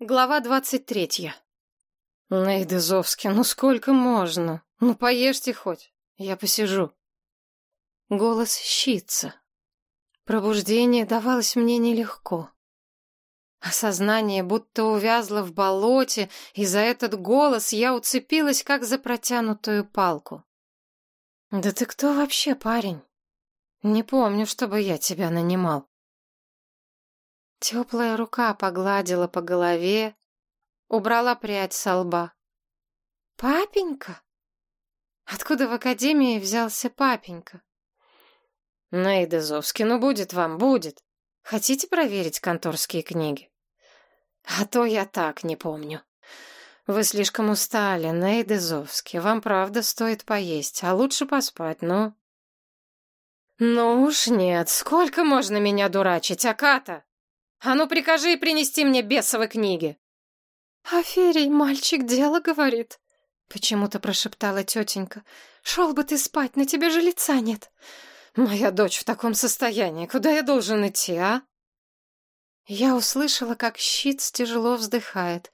Глава двадцать третья. Нейдезовский, ну сколько можно? Ну поешьте хоть, я посижу. Голос щится. Пробуждение давалось мне нелегко. Осознание будто увязло в болоте, и за этот голос я уцепилась, как за протянутую палку. «Да ты кто вообще, парень? Не помню, чтобы я тебя нанимал». Теплая рука погладила по голове, убрала прядь со лба. «Папенька? Откуда в академии взялся папенька?» «Нейдезовский, ну будет вам, будет. Хотите проверить конторские книги?» «А то я так не помню. Вы слишком устали, Нейдезовский. Вам правда стоит поесть, а лучше поспать, ну...» «Ну уж нет, сколько можно меня дурачить, Аката?» А ну прикажи принести мне бесовы книги. Аферий, мальчик дело говорит. Почему-то прошептала тетенька. Шел бы ты спать, на тебе же лица нет. Моя дочь в таком состоянии, куда я должен идти, а? Я услышала, как щит тяжело вздыхает.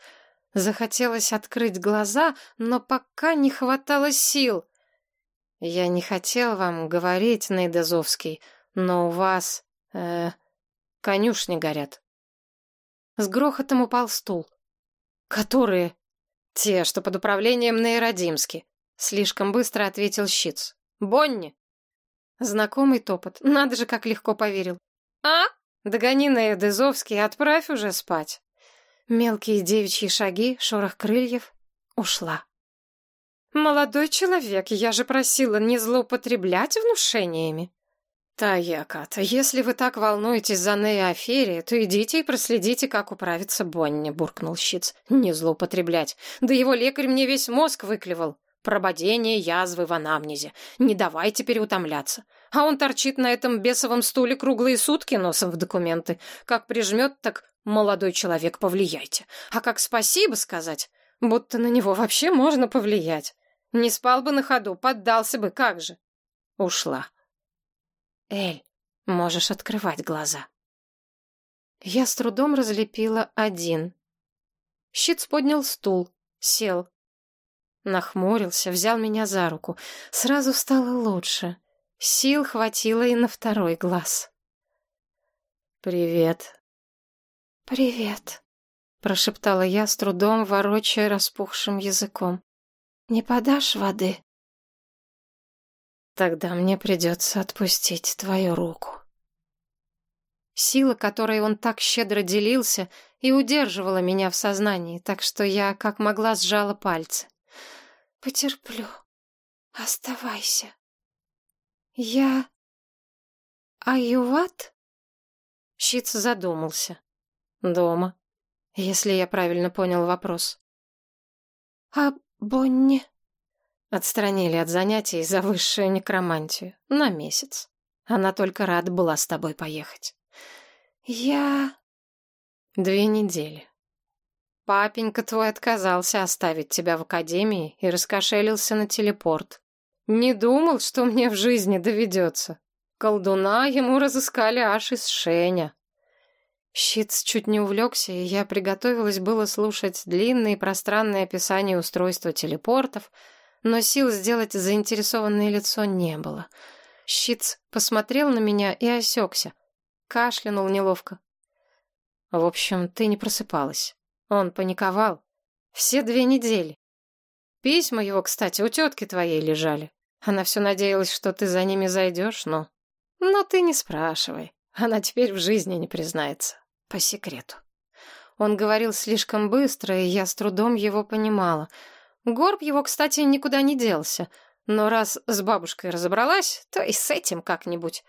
Захотелось открыть глаза, но пока не хватало сил. Я не хотел вам говорить, Нейдазовский, но у вас... Э, Конюшни горят. С грохотом упал стул. Которые? Те, что под управлением Нейродимски. Слишком быстро ответил Щиц. Бонни. Знакомый топот. Надо же, как легко поверил. А? Догони Нейдезовский и отправь уже спать. Мелкие девичьи шаги, шорох крыльев. Ушла. «Молодой человек, я же просила не злоупотреблять внушениями». «Таяката, если вы так волнуетесь за Нея Аферия, то идите и проследите, как управится Бонни», — буркнул Щиц. «Не злоупотреблять. Да его лекарь мне весь мозг выклевал. Прободение язвы в анамнезе. Не давай теперь утомляться. А он торчит на этом бесовом стуле круглые сутки носом в документы. Как прижмет, так молодой человек, повлияйте. А как спасибо сказать, будто на него вообще можно повлиять. Не спал бы на ходу, поддался бы, как же». Ушла. Эль, можешь открывать глаза. Я с трудом разлепила один. Щиц поднял стул, сел. Нахмурился, взял меня за руку. Сразу стало лучше. Сил хватило и на второй глаз. «Привет». «Привет», — прошептала я, с трудом ворочая распухшим языком. «Не подашь воды?» Тогда мне придется отпустить твою руку. Сила, которой он так щедро делился, и удерживала меня в сознании, так что я как могла сжала пальцы. Потерплю. Оставайся. Я... Аюват? Щиц задумался. Дома, если я правильно понял вопрос. А Бонни? Отстранили от занятий за высшую некромантию. На месяц. Она только рада была с тобой поехать. Я... Две недели. Папенька твой отказался оставить тебя в академии и раскошелился на телепорт. Не думал, что мне в жизни доведется. Колдуна ему разыскали аж из Шеня. Щиц чуть не увлекся, и я приготовилась было слушать длинные пространные описания устройства телепортов — но сил сделать заинтересованное лицо не было. Щиц посмотрел на меня и осекся. Кашлянул неловко. В общем, ты не просыпалась. Он паниковал. Все две недели. Письма его, кстати, у тетки твоей лежали. Она все надеялась, что ты за ними зайдешь, но... Но ты не спрашивай. Она теперь в жизни не признается. По секрету. Он говорил слишком быстро, и я с трудом его понимала — Горб его, кстати, никуда не делся. Но раз с бабушкой разобралась, то и с этим как-нибудь.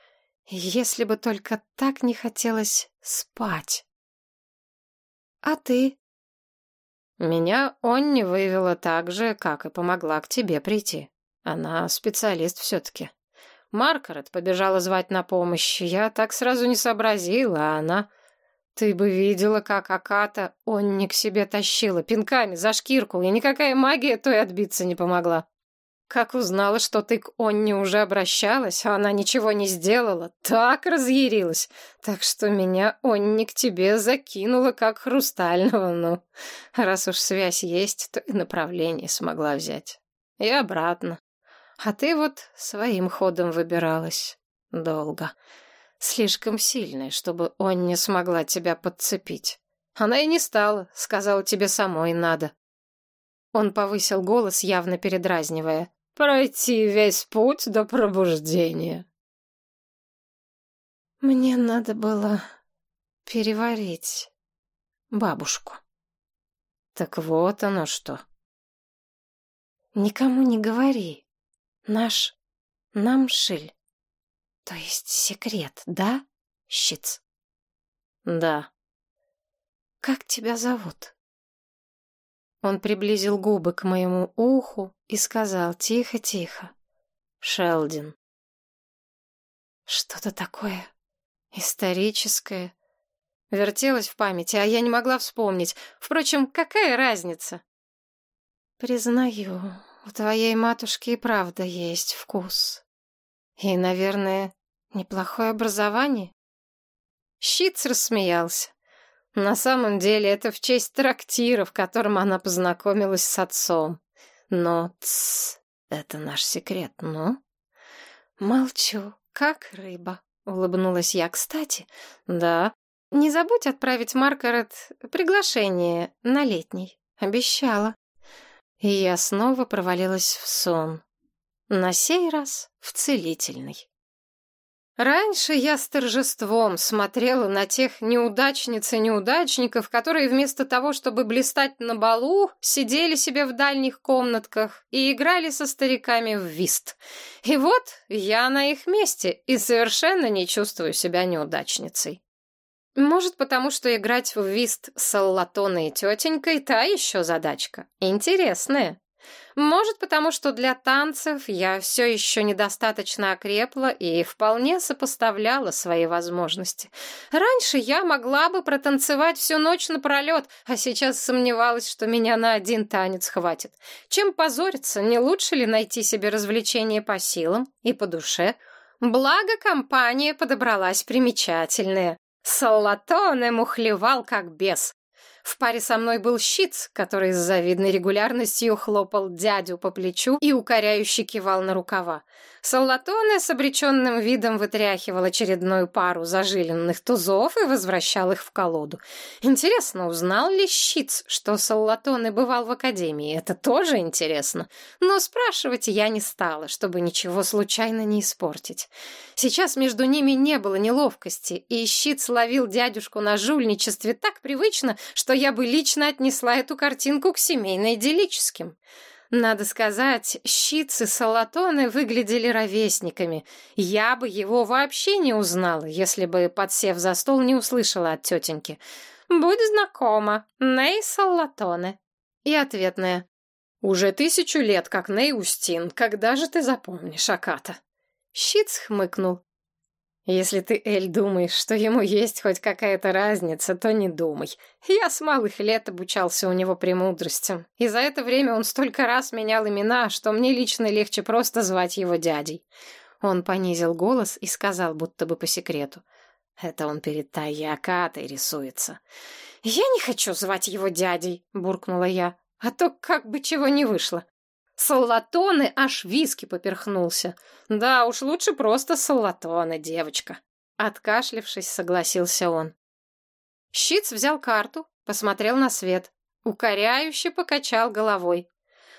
Если бы только так не хотелось спать. А ты? Меня он не вывела так же, как и помогла к тебе прийти. Она специалист все-таки. Маргарет побежала звать на помощь. Я так сразу не сообразила, а она... Ты бы видела, как Аката он не к себе тащила, пинками за шкирку, и никакая магия той отбиться не помогла. Как узнала, что ты к Онне уже обращалась, а она ничего не сделала, так разъярилась. Так что меня Онне к тебе закинула, как хрустального, ну. Раз уж связь есть, то и направление смогла взять. И обратно. А ты вот своим ходом выбиралась. Долго. Слишком сильная, чтобы Онне смогла тебя подцепить. Она и не стала, сказала тебе самой надо. Он повысил голос, явно передразнивая. «Пройти весь путь до пробуждения». Мне надо было переварить бабушку. Так вот оно что. Никому не говори. Наш намшиль. То есть секрет, да, щиц? Да. Как тебя зовут? Он приблизил губы к моему уху и сказал тихо-тихо. «Шелдин». Что-то такое историческое. Вертелось в памяти, а я не могла вспомнить. Впрочем, какая разница? Признаю, у твоей матушки и правда есть вкус. И, наверное, неплохое образование. Щиц рассмеялся. На самом деле это в честь трактира, в котором она познакомилась с отцом. Но, тссс, это наш секрет, ну? Молчу, как рыба, улыбнулась я. Кстати, да, не забудь отправить Маргарет приглашение на летний. Обещала. И я снова провалилась в сон. На сей раз в целительный. Раньше я с торжеством смотрела на тех неудачниц и неудачников, которые вместо того, чтобы блистать на балу, сидели себе в дальних комнатках и играли со стариками в вист. И вот я на их месте и совершенно не чувствую себя неудачницей. Может, потому что играть в вист с Аллатоной и тетенькой та еще задачка. Интересная. Может, потому что для танцев я все еще недостаточно окрепла и вполне сопоставляла свои возможности. Раньше я могла бы протанцевать всю ночь напролет, а сейчас сомневалась, что меня на один танец хватит. Чем позориться, не лучше ли найти себе развлечение по силам и по душе? Благо, компания подобралась примечательная. Салатоне мухлевал как бес. В паре со мной был щит, который с завидной регулярностью хлопал дядю по плечу и укоряюще кивал на рукава. Саллатоне с обреченным видом вытряхивал очередную пару зажиленных тузов и возвращал их в колоду. Интересно, узнал ли щит, что Саллатоне бывал в академии? Это тоже интересно. Но спрашивать я не стала, чтобы ничего случайно не испортить. Сейчас между ними не было неловкости, и щит словил дядюшку на жульничестве так привычно, что я бы лично отнесла эту картинку к семейно-идиллическим. Надо сказать, щицы салатоны выглядели ровесниками. Я бы его вообще не узнала, если бы, подсев за стол, не услышала от тетеньки. «Будь знакома, Ней Салатоне». И ответная. «Уже тысячу лет, как Ней Устин. Когда же ты запомнишь, Аката?» Щиц хмыкнул. Если ты, Эль, думаешь, что ему есть хоть какая-то разница, то не думай. Я с малых лет обучался у него премудростям, и за это время он столько раз менял имена, что мне лично легче просто звать его дядей. Он понизил голос и сказал, будто бы по секрету. Это он перед Тайякатой рисуется. «Я не хочу звать его дядей», — буркнула я, «а то как бы чего не вышло». Салатоны аж виски поперхнулся. Да уж лучше просто салатоны, девочка. Откашлившись, согласился он. Щиц взял карту, посмотрел на свет. Укоряюще покачал головой.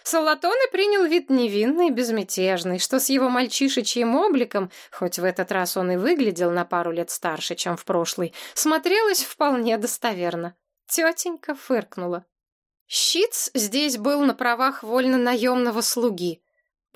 Салатоне принял вид невинный, безмятежный, что с его мальчишечьим обликом, хоть в этот раз он и выглядел на пару лет старше, чем в прошлый, смотрелось вполне достоверно. Тетенька фыркнула. Щиц здесь был на правах вольно-наемного слуги.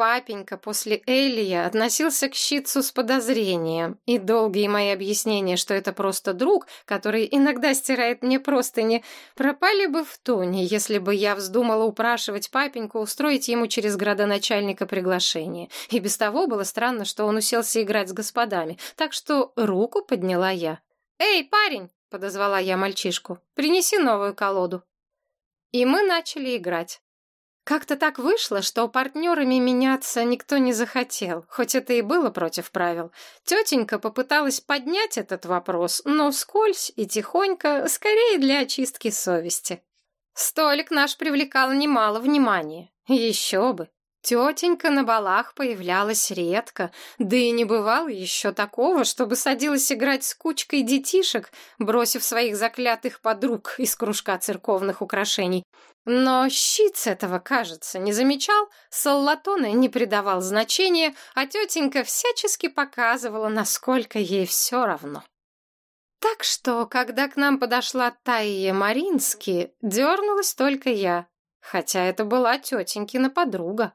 Папенька после Элия относился к Щитцу с подозрением, и долгие мои объяснения, что это просто друг, который иногда стирает мне простыни, пропали бы в тоне, если бы я вздумала упрашивать папеньку устроить ему через градоначальника приглашение. И без того было странно, что он уселся играть с господами, так что руку подняла я. «Эй, парень!» — подозвала я мальчишку. «Принеси новую колоду». И мы начали играть. Как-то так вышло, что партнерами меняться никто не захотел, хоть это и было против правил. Тетенька попыталась поднять этот вопрос, но вскользь и тихонько, скорее для очистки совести. Столик наш привлекал немало внимания. Еще бы. Тетенька на балах появлялась редко, да и не бывало еще такого, чтобы садилась играть с кучкой детишек, бросив своих заклятых подруг из кружка церковных украшений. Но щиц этого, кажется, не замечал, Саллатона не придавал значения, а тетенька всячески показывала, насколько ей все равно. Так что, когда к нам подошла Тайя Марински, дернулась только я, хотя это была тетенькина подруга.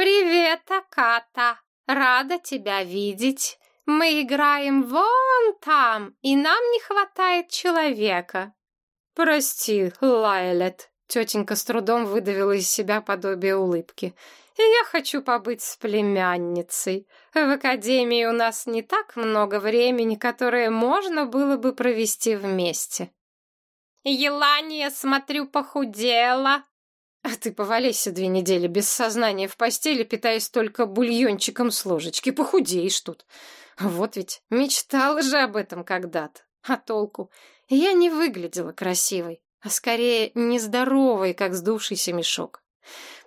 «Привет, Аката! Рада тебя видеть. Мы играем вон там, и нам не хватает человека». «Прости, Лайлет», — тетенька с трудом выдавила из себя подобие улыбки. «Я хочу побыть с племянницей. В академии у нас не так много времени, которое можно было бы провести вместе». «Елания, смотрю, похудела», а ты поваляйся две недели без сознания в постели, питаясь только бульончиком с ложечки. Похудеешь тут. Вот ведь мечтала же об этом когда-то. А толку? Я не выглядела красивой, а скорее нездоровой, как сдувшийся мешок.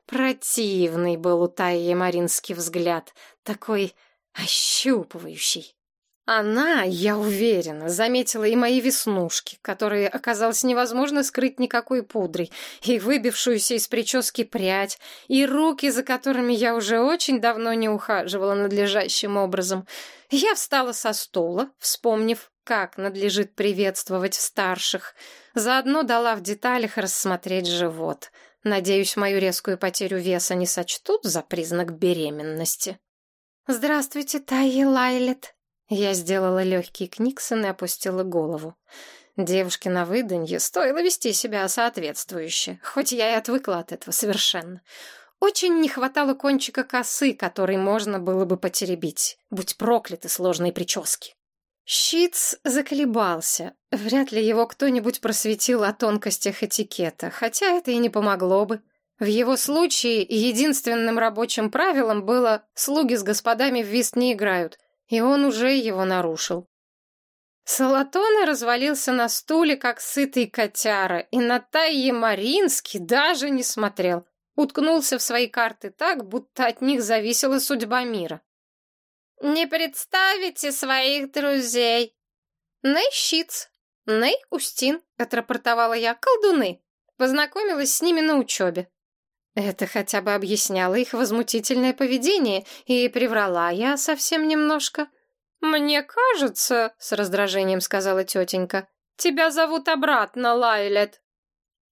Противный был у Таи Маринский взгляд, такой ощупывающий. Она, я уверена, заметила и мои веснушки, которые оказалось невозможно скрыть никакой пудрой, и выбившуюся из прически прядь, и руки, за которыми я уже очень давно не ухаживала надлежащим образом. Я встала со стула, вспомнив, как надлежит приветствовать старших. Заодно дала в деталях рассмотреть живот. Надеюсь, мою резкую потерю веса не сочтут за признак беременности. «Здравствуйте, Тайя Лайлет», я сделала легкий книксон и опустила голову. Девушке на выданье стоило вести себя соответствующе, хоть я и отвыкла от этого совершенно. Очень не хватало кончика косы, который можно было бы потеребить. Будь прокляты сложные прически. Щиц заколебался. Вряд ли его кто-нибудь просветил о тонкостях этикета, хотя это и не помогло бы. В его случае единственным рабочим правилом было «слуги с господами в вист не играют», и он уже его нарушил. Салатона развалился на стуле, как сытый котяра, и на Тайе Маринский даже не смотрел. Уткнулся в свои карты так, будто от них зависела судьба мира. «Не представите своих друзей!» «Ней Щиц, Ней Устин», — отрапортовала я, — «колдуны». Познакомилась с ними на учебе. Это хотя бы объясняло их возмутительное поведение, и приврала я совсем немножко. «Мне кажется», — с раздражением сказала тетенька, — «тебя зовут обратно, Лайлет».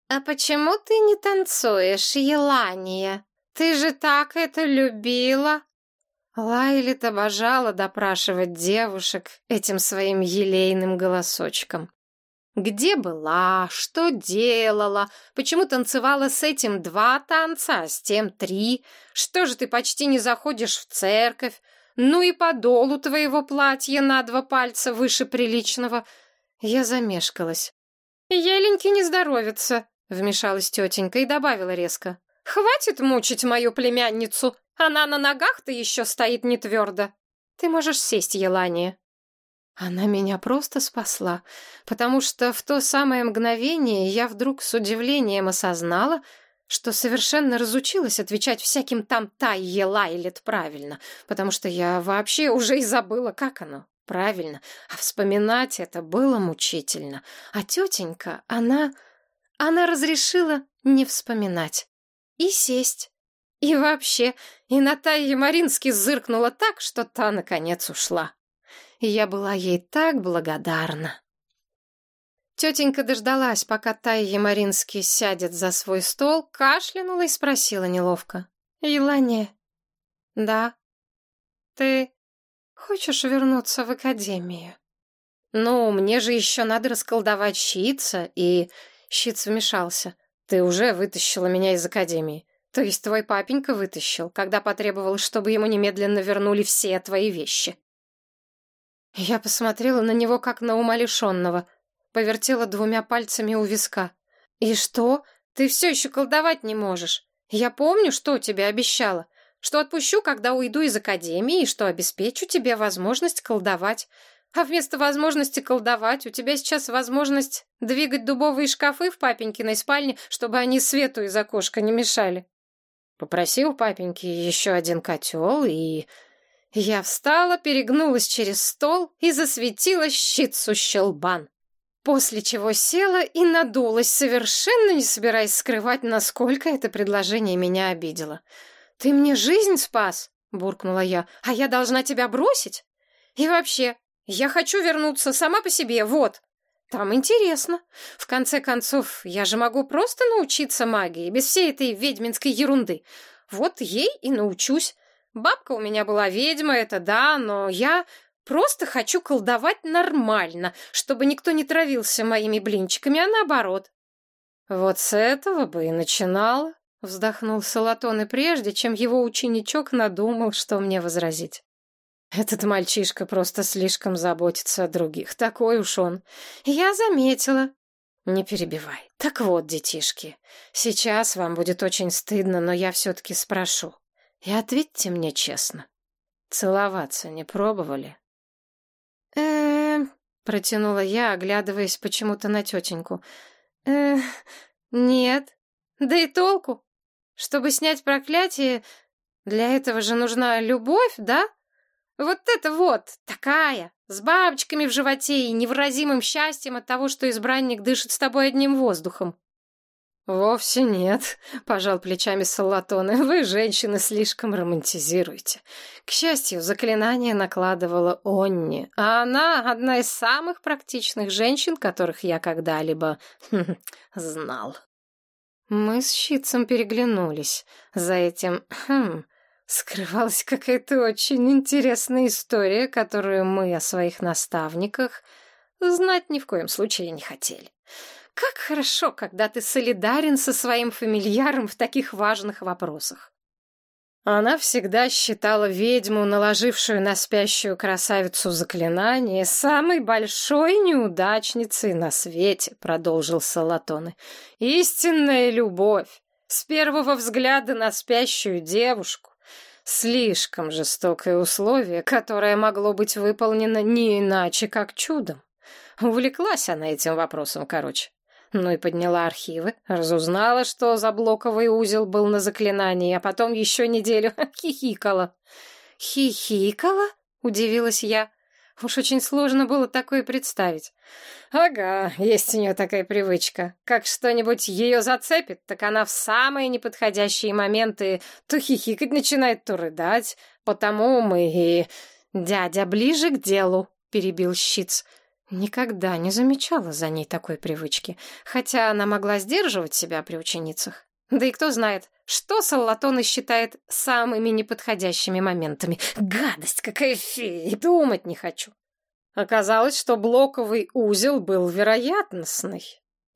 «А почему ты не танцуешь, Елания? Ты же так это любила!» Лайлет обожала допрашивать девушек этим своим елейным голосочком. Где была, что делала, почему танцевала с этим два танца, а с тем три? Что же ты почти не заходишь в церковь? Ну и по долу твоего платья на два пальца выше приличного. Я замешкалась. Еленьки не здоровится, вмешалась тетенька и добавила резко. Хватит мучить мою племянницу, она на ногах-то еще стоит не твердо. Ты можешь сесть, Елания. Она меня просто спасла, потому что в то самое мгновение я вдруг с удивлением осознала, что совершенно разучилась отвечать всяким там «тайе лайлет» правильно, потому что я вообще уже и забыла, как оно. Правильно. А вспоминать это было мучительно. А тетенька, она... Она разрешила не вспоминать. И сесть. И вообще, и Наталья Марински зыркнула так, что та, наконец, ушла я была ей так благодарна. Тетенька дождалась, пока Тайя Маринский сядет за свой стол, кашлянула и спросила неловко. «Елания?» «Да». «Ты хочешь вернуться в академию?» «Ну, мне же еще надо расколдовать щитца, и...» Щиц вмешался. «Ты уже вытащила меня из академии. То есть твой папенька вытащил, когда потребовал, чтобы ему немедленно вернули все твои вещи». Я посмотрела на него, как на умалишенного, повертела двумя пальцами у виска. «И что? Ты все еще колдовать не можешь? Я помню, что тебе обещала, что отпущу, когда уйду из академии, и что обеспечу тебе возможность колдовать. А вместо возможности колдовать у тебя сейчас возможность двигать дубовые шкафы в папенькиной спальне, чтобы они свету из окошка не мешали. Попросил папеньки еще один котел, и... Я встала, перегнулась через стол и засветила щитцу щелбан. После чего села и надулась, совершенно не собираясь скрывать, насколько это предложение меня обидело. «Ты мне жизнь спас!» — буркнула я. «А я должна тебя бросить? И вообще, я хочу вернуться сама по себе, вот!» Там интересно. В конце концов, я же могу просто научиться магии, без всей этой ведьминской ерунды. Вот ей и научусь. Бабка у меня была ведьма, это да, но я Просто хочу колдовать нормально, чтобы никто не травился моими блинчиками, а наоборот. Вот с этого бы и начинала, вздохнул Салатон, и прежде, чем его ученичок надумал, что мне возразить. Этот мальчишка просто слишком заботится о других, такой уж он. Я заметила. Не перебивай. Так вот, детишки, сейчас вам будет очень стыдно, но я все-таки спрошу. И ответьте мне честно. Целоваться не пробовали? э протянула я, оглядываясь почему-то на тетеньку. э нет. Да и толку? Чтобы снять проклятие, для этого же нужна любовь, да? Вот это вот, такая, с бабочками в животе и невыразимым счастьем от того, что избранник дышит с тобой одним воздухом. «Вовсе нет», — пожал плечами Салатоны. «Вы, женщины, слишком романтизируете. К счастью, заклинание накладывала Онни, а она одна из самых практичных женщин, которых я когда-либо хм, знал». Мы с Щитцем переглянулись. За этим «хм» скрывалась какая-то очень интересная история, которую мы о своих наставниках знать ни в коем случае не хотели. Как хорошо, когда ты солидарен со своим фамильяром в таких важных вопросах. Она всегда считала ведьму, наложившую на спящую красавицу заклинание, самой большой неудачницей на свете, продолжил Салатоны. Истинная любовь, с первого взгляда на спящую девушку. Слишком жестокое условие, которое могло быть выполнено не иначе, как чудом. Увлеклась она этим вопросом, короче. Ну и подняла архивы, разузнала, что за блоковый узел был на заклинании, а потом еще неделю хихикала. «Хихикала?» — удивилась я. Уж очень сложно было такое представить. Ага, есть у нее такая привычка. Как что-нибудь ее зацепит, так она в самые неподходящие моменты то хихикать начинает, то рыдать. Потому мы и... «Дядя, ближе к делу», — перебил Щиц. Никогда не замечала за ней такой привычки, хотя она могла сдерживать себя при ученицах. Да и кто знает, что Саллатона считает самыми неподходящими моментами. Гадость какая фея, думать не хочу. Оказалось, что блоковый узел был вероятностный.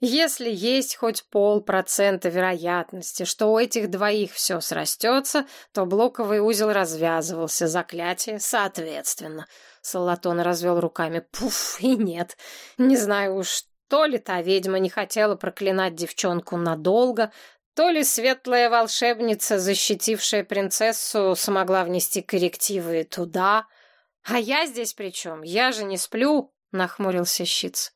Если есть хоть полпроцента вероятности, что у этих двоих все срастется, то блоковый узел развязывался, заклятие соответственно — Салатон развел руками. Пуф, и нет. Не знаю уж, то ли та ведьма не хотела проклинать девчонку надолго, то ли светлая волшебница, защитившая принцессу, смогла внести коррективы туда. А я здесь при чем? Я же не сплю, нахмурился Щиц.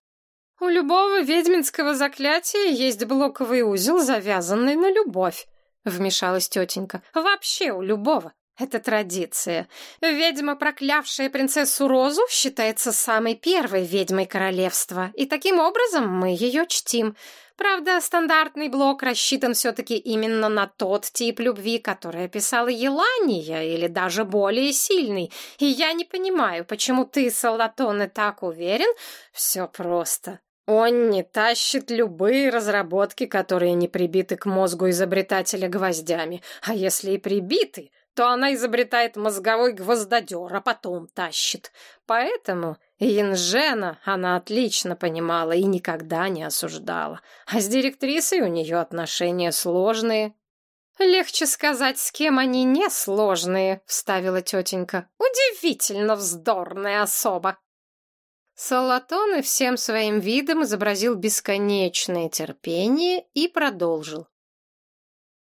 У любого ведьминского заклятия есть блоковый узел, завязанный на любовь, вмешалась тетенька. Вообще у любого. Это традиция. Ведьма, проклявшая принцессу Розу, считается самой первой ведьмой королевства, и таким образом мы ее чтим. Правда, стандартный блок рассчитан все-таки именно на тот тип любви, который описала Елания, или даже более сильный. И я не понимаю, почему ты, Салатоне, так уверен? Все просто. Он не тащит любые разработки, которые не прибиты к мозгу изобретателя гвоздями. А если и прибиты, то она изобретает мозговой гвоздодер, а потом тащит. Поэтому Янжена она отлично понимала и никогда не осуждала. А с директрисой у нее отношения сложные. «Легче сказать, с кем они не сложные», — вставила тетенька. «Удивительно вздорная особа». Салатон и всем своим видом изобразил бесконечное терпение и продолжил.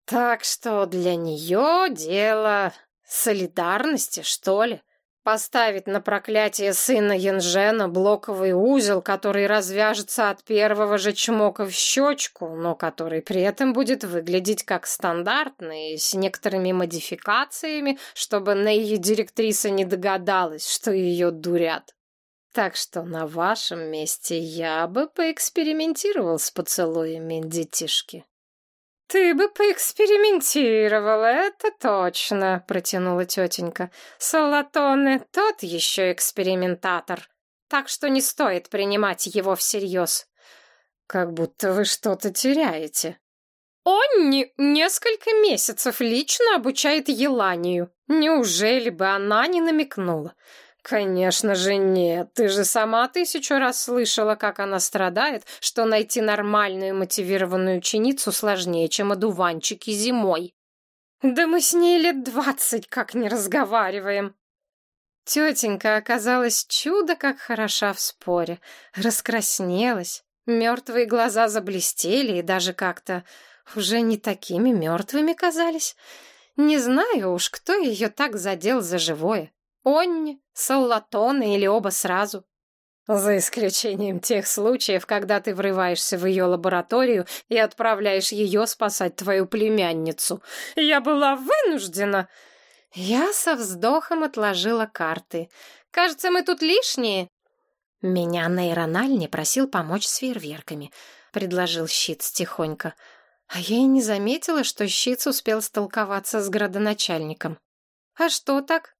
Так что для нее дело солидарности, что ли? Поставить на проклятие сына Янжена блоковый узел, который развяжется от первого же чмока в щечку, но который при этом будет выглядеть как стандартный, с некоторыми модификациями, чтобы Нейи директриса не догадалась, что ее дурят. Так что на вашем месте я бы поэкспериментировал с поцелуями детишки. «Ты бы поэкспериментировала, это точно», — протянула тетенька. «Салатоне тот еще экспериментатор, так что не стоит принимать его всерьез». «Как будто вы что-то теряете». «Он не несколько месяцев лично обучает Еланию. Неужели бы она не намекнула?» «Конечно же нет. Ты же сама тысячу раз слышала, как она страдает, что найти нормальную мотивированную ученицу сложнее, чем одуванчики зимой». «Да мы с ней лет двадцать как не разговариваем». Тетенька оказалась чудо как хороша в споре. Раскраснелась, мертвые глаза заблестели и даже как-то уже не такими мертвыми казались. Не знаю уж, кто ее так задел за живое. Онни, Саллатоны или оба сразу. За исключением тех случаев, когда ты врываешься в ее лабораторию и отправляешь ее спасать твою племянницу. Я была вынуждена. Я со вздохом отложила карты. Кажется, мы тут лишние. Меня нейрональни просил помочь с фейерверками, предложил щит тихонько. А я и не заметила, что щит успел столковаться с градоначальником. А что так?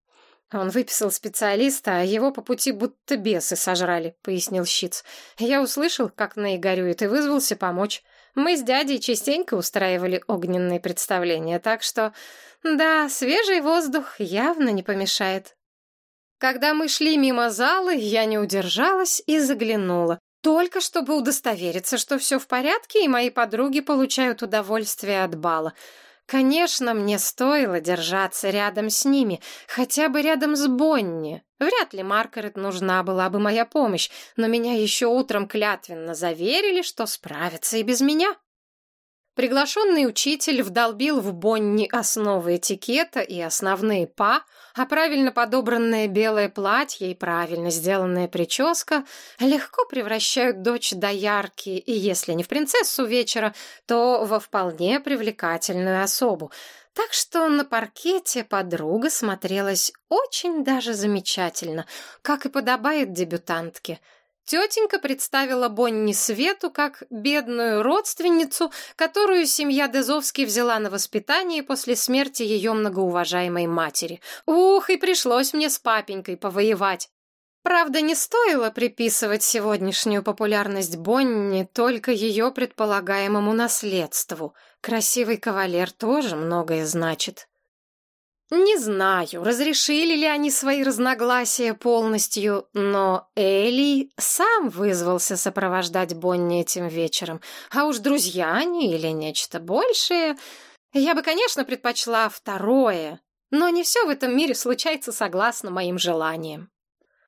«Он выписал специалиста, а его по пути будто бесы сожрали», — пояснил Щиц. «Я услышал, как Ней горюет, и вызвался помочь. Мы с дядей частенько устраивали огненные представления, так что, да, свежий воздух явно не помешает». Когда мы шли мимо залы, я не удержалась и заглянула. Только чтобы удостовериться, что все в порядке, и мои подруги получают удовольствие от бала. Конечно, мне стоило держаться рядом с ними, хотя бы рядом с Бонни. Вряд ли Маргарет нужна была бы моя помощь, но меня еще утром клятвенно заверили, что справятся и без меня. Приглашенный учитель вдолбил в Бонни основы этикета и основные па, а правильно подобранное белое платье и правильно сделанная прическа легко превращают дочь доярки, и если не в принцессу вечера, то во вполне привлекательную особу. Так что на паркете подруга смотрелась очень даже замечательно, как и подобает дебютантке — Тетенька представила Бонни Свету как бедную родственницу, которую семья Дезовский взяла на воспитание после смерти ее многоуважаемой матери. Ух, и пришлось мне с папенькой повоевать. Правда, не стоило приписывать сегодняшнюю популярность Бонни только ее предполагаемому наследству. Красивый кавалер тоже многое значит. Не знаю, разрешили ли они свои разногласия полностью, но Элли сам вызвался сопровождать Бонни этим вечером. А уж друзья они или нечто большее... Я бы, конечно, предпочла второе, но не все в этом мире случается согласно моим желаниям.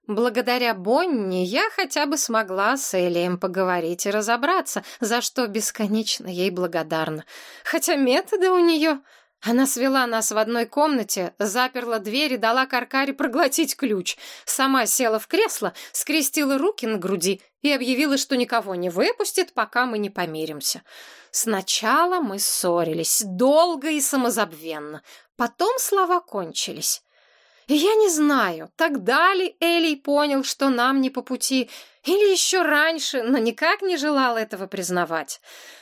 Благодаря Бонни я хотя бы смогла с Элием поговорить и разобраться, за что бесконечно ей благодарна. Хотя методы у нее она свела нас в одной комнате, заперла дверь и дала Каркаре проглотить ключ. Сама села в кресло, скрестила руки на груди и объявила, что никого не выпустит, пока мы не помиримся. Сначала мы ссорились, долго и самозабвенно. Потом слова кончились. я не знаю, тогда ли Элей понял, что нам не по пути, или еще раньше, но никак не желал этого признавать.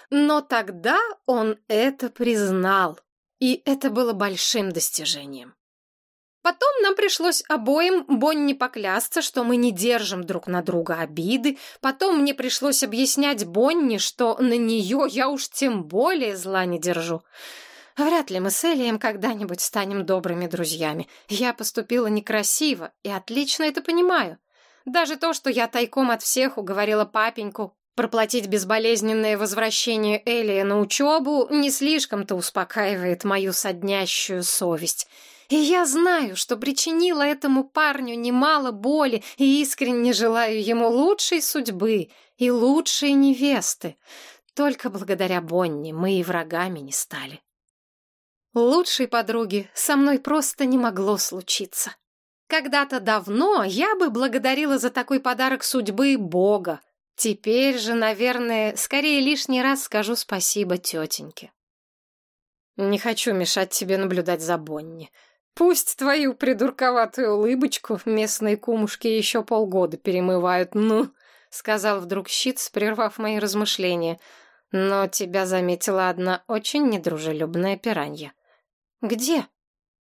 Но тогда он это признал. И это было большим достижением. Потом нам пришлось обоим Бонни поклясться, что мы не держим друг на друга обиды. Потом мне пришлось объяснять Бонни, что на нее я уж тем более зла не держу. Вряд ли мы с Элием когда-нибудь станем добрыми друзьями. Я поступила некрасиво и отлично это понимаю. Даже то, что я тайком от всех уговорила папеньку Проплатить безболезненное возвращение Элия на учебу не слишком-то успокаивает мою соднящую совесть. И я знаю, что причинила этому парню немало боли и искренне желаю ему лучшей судьбы и лучшей невесты. Только благодаря Бонни мы и врагами не стали. Лучшей подруги со мной просто не могло случиться. Когда-то давно я бы благодарила за такой подарок судьбы Бога. Теперь же, наверное, скорее лишний раз скажу спасибо тетеньке. Не хочу мешать тебе наблюдать за Бонни. Пусть твою придурковатую улыбочку местные кумушки еще полгода перемывают, ну, — сказал вдруг Щиц, прервав мои размышления. Но тебя заметила одна очень недружелюбная пиранья. Где?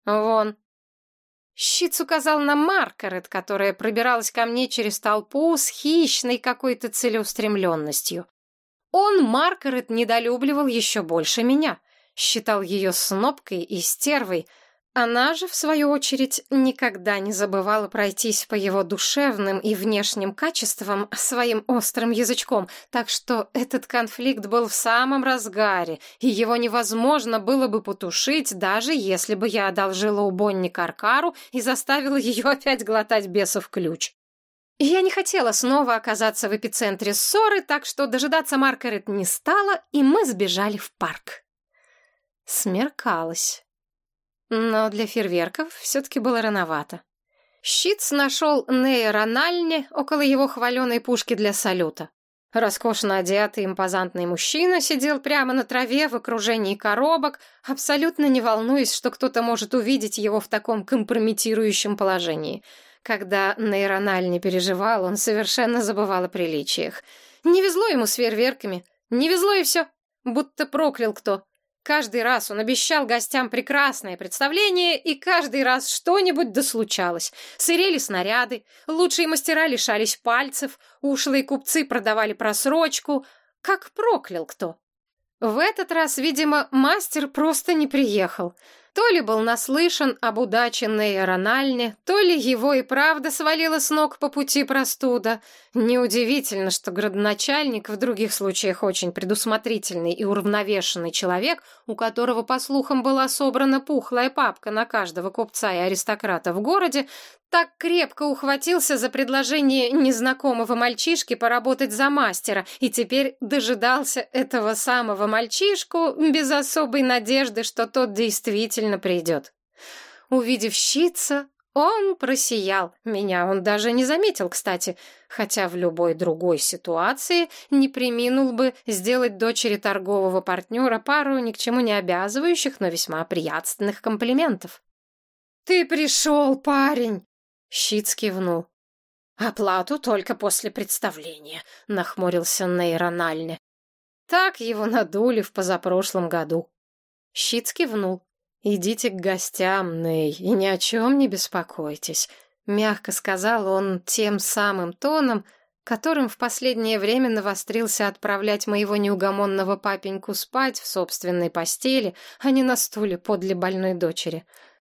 Вон. Щиц указал на Маркарет, которая пробиралась ко мне через толпу с хищной какой-то целеустремленностью. Он Маркарет недолюбливал еще больше меня — считал ее снопкой и стервой. Она же, в свою очередь, никогда не забывала пройтись по его душевным и внешним качествам своим острым язычком, так что этот конфликт был в самом разгаре, и его невозможно было бы потушить, даже если бы я одолжила у Бонни Каркару и заставила ее опять глотать бесов ключ. Я не хотела снова оказаться в эпицентре ссоры, так что дожидаться Маргарет не стала, и мы сбежали в парк. Смеркалось. Но для фейерверков все-таки было рановато. Щитс нашел нейрональне около его хваленой пушки для салюта. Роскошно одетый импозантный мужчина сидел прямо на траве в окружении коробок, абсолютно не волнуясь, что кто-то может увидеть его в таком компрометирующем положении. Когда нейрональ не переживал, он совершенно забывал о приличиях. Не везло ему с фейерверками, не везло и все, будто проклял кто. Каждый раз он обещал гостям прекрасное представление, и каждый раз что-нибудь дослучалось. Сырели снаряды, лучшие мастера лишались пальцев, ушлые купцы продавали просрочку. Как проклял кто! В этот раз, видимо, мастер просто не приехал. То ли был наслышан об удаче Нейрональне, то ли его и правда свалило с ног по пути простуда. Неудивительно, что градоначальник, в других случаях очень предусмотрительный и уравновешенный человек, у которого, по слухам, была собрана пухлая папка на каждого купца и аристократа в городе, так крепко ухватился за предложение незнакомого мальчишки поработать за мастера и теперь дожидался этого самого мальчишку без особой надежды, что тот действительно придет. Увидев щица, он просиял. Меня он даже не заметил, кстати, хотя в любой другой ситуации не приминул бы сделать дочери торгового партнера пару ни к чему не обязывающих, но весьма приятных комплиментов. «Ты пришел, парень!» Щит кивнул. «Оплату только после представления», — нахмурился нейрональне. Так его надули в позапрошлом году. Щит кивнул. «Идите к гостям, Ней, и ни о чем не беспокойтесь», — мягко сказал он тем самым тоном, которым в последнее время навострился отправлять моего неугомонного папеньку спать в собственной постели, а не на стуле подле больной дочери.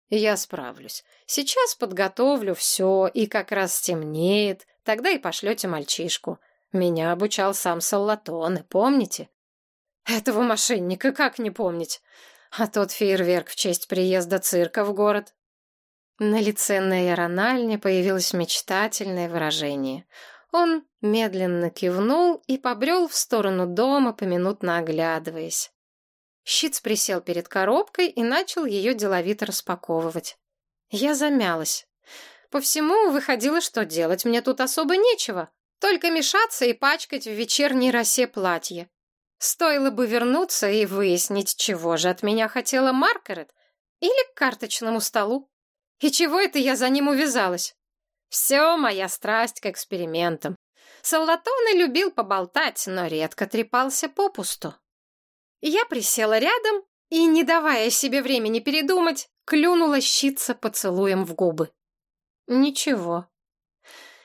Я справлюсь. Сейчас подготовлю все, и как раз стемнеет. Тогда и пошлете мальчишку. Меня обучал сам Саллатоне, помните? Этого мошенника как не помнить? А тот фейерверк в честь приезда цирка в город? На лице Нейрональни появилось мечтательное выражение. Он медленно кивнул и побрел в сторону дома, поминутно оглядываясь. Щиц присел перед коробкой и начал ее деловито распаковывать. Я замялась. По всему выходило, что делать мне тут особо нечего, только мешаться и пачкать в вечерней росе платье. Стоило бы вернуться и выяснить, чего же от меня хотела Маргарет, или к карточному столу. И чего это я за ним увязалась? Все моя страсть к экспериментам. Салатоне любил поболтать, но редко трепался попусту. Я присела рядом и, не давая себе времени передумать, клюнула щица поцелуем в губы. Ничего.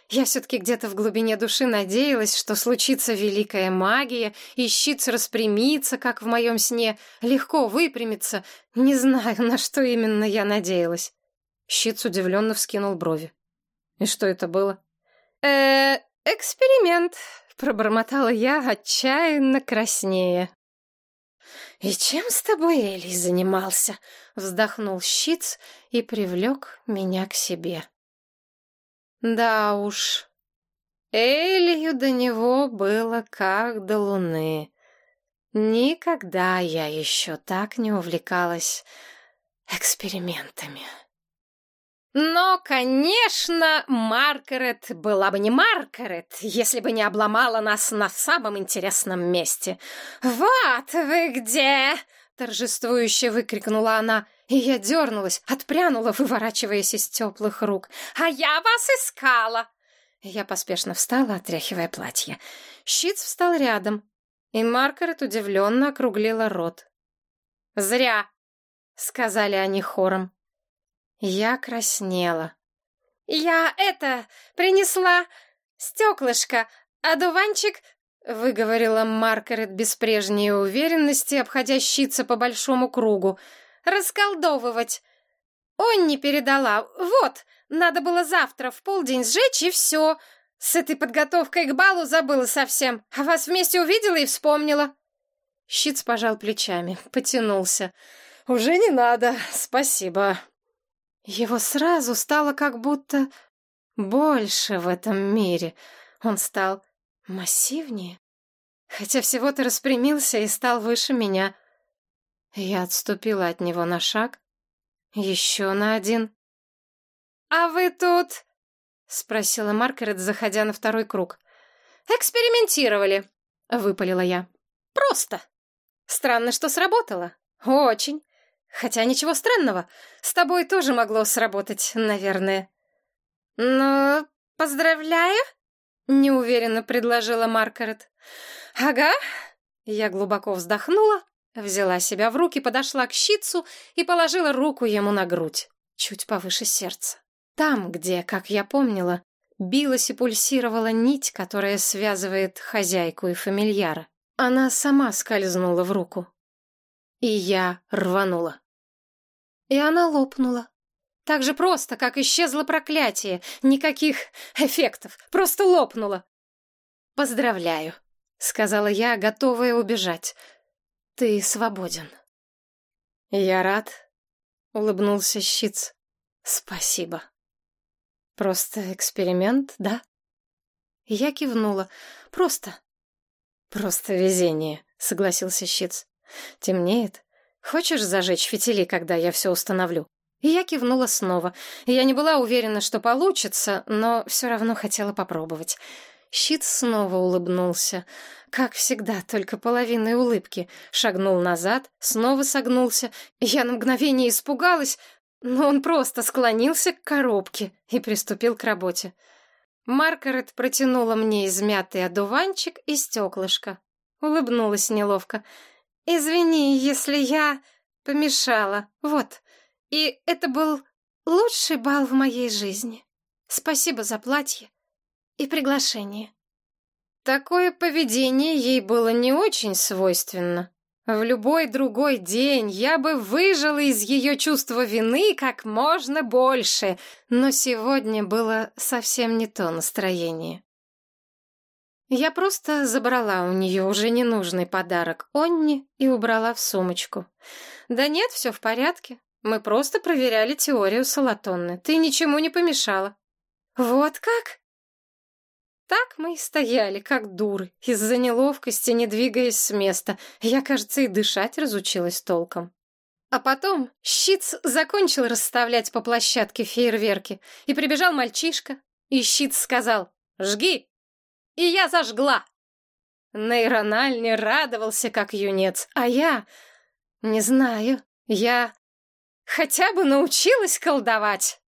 Я все-таки где-то в глубине души надеялась, что случится великая магия, и щиц распрямится, как в моем сне, легко выпрямится. Не знаю, на что именно я надеялась. Щиц удивленно вскинул брови. И что это было? э эксперимент, пробормотала я, отчаянно краснее. «И чем с тобой Элли занимался?» — вздохнул Щиц и привлек меня к себе. Да уж, Элью до него было как до луны. Никогда я еще так не увлекалась экспериментами. Но, конечно, Маргарет была бы не Маргарет, если бы не обломала нас на самом интересном месте. «Вот вы где!» — торжествующе выкрикнула она, и я дернулась, отпрянула, выворачиваясь из теплых рук. «А я вас искала!» Я поспешно встала, отряхивая платье. Щиц встал рядом, и Маргарет удивленно округлила рот. «Зря!» — сказали они хором. Я краснела. «Я это, принесла стеклышко, а дуванчик...» — выговорила Маргарет без прежней уверенности, обходя щица по большому кругу. «Расколдовывать. Он не передала. Вот, надо было завтра в полдень сжечь, и все. С этой подготовкой к балу забыла совсем, а вас вместе увидела и вспомнила». Щиц пожал плечами, потянулся. «Уже не надо, спасибо». Его сразу стало как будто больше в этом мире. Он стал массивнее, хотя всего-то распрямился и стал выше меня. Я отступила от него на шаг, еще на один. «А вы тут?» — спросила Маргарет, заходя на второй круг. «Экспериментировали», — выпалила я. «Просто. Странно, что сработало. Очень. Хотя ничего странного. С тобой тоже могло сработать, наверное. Ну, поздравляю, неуверенно предложила Маргарет. Ага. Я глубоко вздохнула, взяла себя в руки, подошла к щитцу и положила руку ему на грудь, чуть повыше сердца. Там, где, как я помнила, билась и пульсировала нить, которая связывает хозяйку и фамильяра. Она сама скользнула в руку. И я рванула. И она лопнула. Так же просто, как исчезло проклятие. Никаких эффектов. Просто лопнула. «Поздравляю», — сказала я, готовая убежать. «Ты свободен». «Я рад», — улыбнулся Щиц. «Спасибо». «Просто эксперимент, да?» Я кивнула. «Просто». «Просто везение», — согласился Щиц. «Темнеет. Хочешь зажечь фитили, когда я все установлю?» Я кивнула снова. Я не была уверена, что получится, но все равно хотела попробовать. Щит снова улыбнулся. Как всегда, только половиной улыбки. Шагнул назад, снова согнулся. Я на мгновение испугалась, но он просто склонился к коробке и приступил к работе. Маргарет протянула мне измятый одуванчик и стеклышко. Улыбнулась неловко. «Извини, если я помешала. Вот. И это был лучший бал в моей жизни. Спасибо за платье и приглашение». Такое поведение ей было не очень свойственно. В любой другой день я бы выжила из ее чувства вины как можно больше, но сегодня было совсем не то настроение. Я просто забрала у нее уже ненужный подарок Онни и убрала в сумочку. Да нет, все в порядке. Мы просто проверяли теорию Салатонны. Ты ничему не помешала. Вот как? Так мы и стояли, как дуры, из-за неловкости, не двигаясь с места. Я, кажется, и дышать разучилась толком. А потом Щиц закончил расставлять по площадке фейерверки, и прибежал мальчишка, и Щиц сказал «Жги!» и я зажгла. Нейрональ не радовался, как юнец, а я... Не знаю, я хотя бы научилась колдовать.